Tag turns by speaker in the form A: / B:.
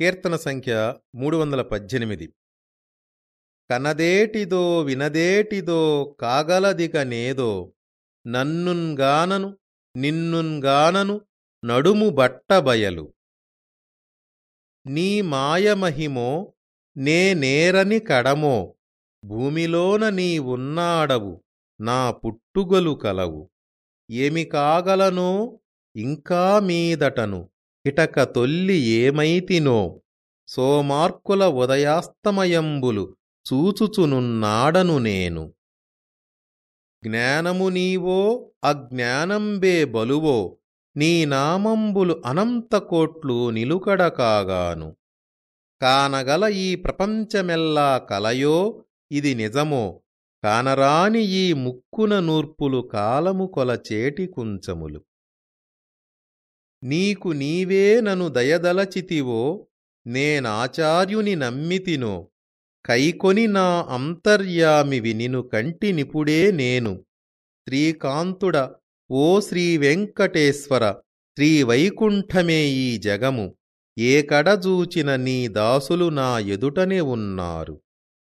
A: కీర్తన సంఖ్య మూడు వందల పద్దెనిమిది కనదేటిదో వినదేటిదో కాగలదికనేదో నన్నున్గానను నిన్నున్గానను నడుము బట్టబయలు నీ మాయమహిమో నే నేరని కడమో భూమిలోన నీ ఉన్నాడవు నా పుట్టుగలు కలవు. ఏమి కాగలనో ఇంకా మీదటను. ఇటక తొల్లి ఏమైతినో సోమార్కుల ఉదయాస్తమయంబులు చూచుచునున్నాడను నేను. జ్ఞానము నీవో అజ్ఞానంబే బలువో నీ నామంబులు అనంతకోట్లు నిలుకడకాగాను. కానగల ఈ ప్రపంచమెల్లా కలయో ఇది నిజమో కానరాని ఈ ముక్కున నూర్పులు కాలము కొలచేటి కుంచములు. నీకు నీవే నను దయదలచితివో నేనాచార్యుని నమ్మితినో. కైకొని నా అంతర్యామివి నిను కంటి నిపుడే నేను. శ్రీకాంతుడ ఓ శ్రీవెంకటేశ్వర శ్రీవైకుంఠమే ఈ జగము. ఏ నీ దాసులు నా ఎదుటనే ఉన్నారు.